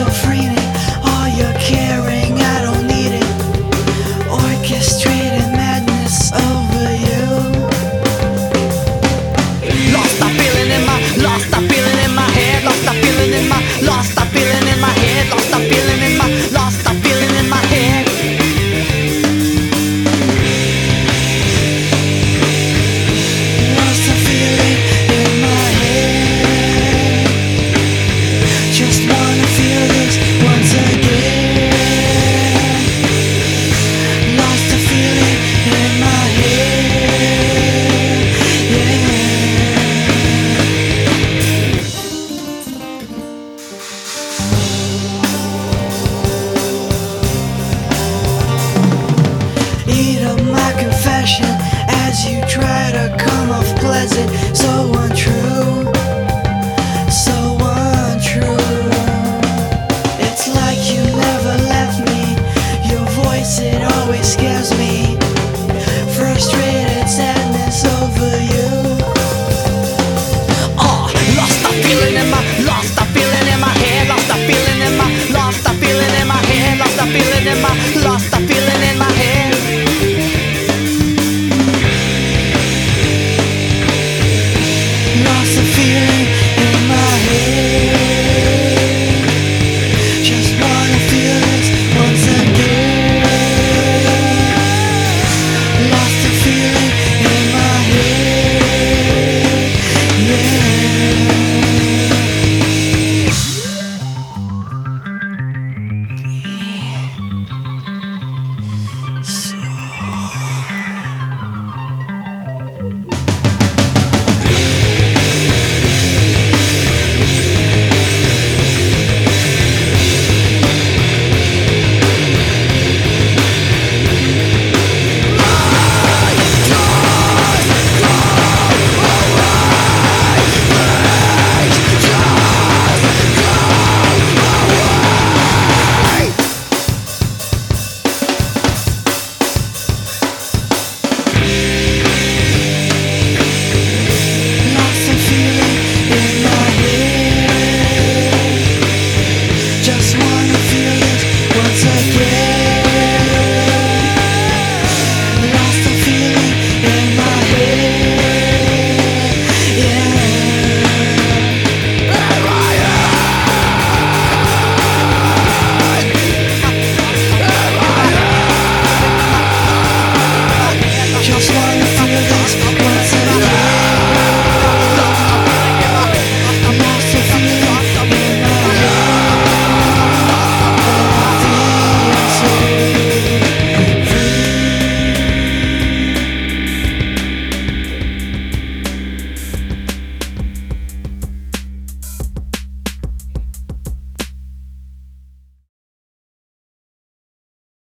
so free. of my confession as you try to come off pleasant, so untrue.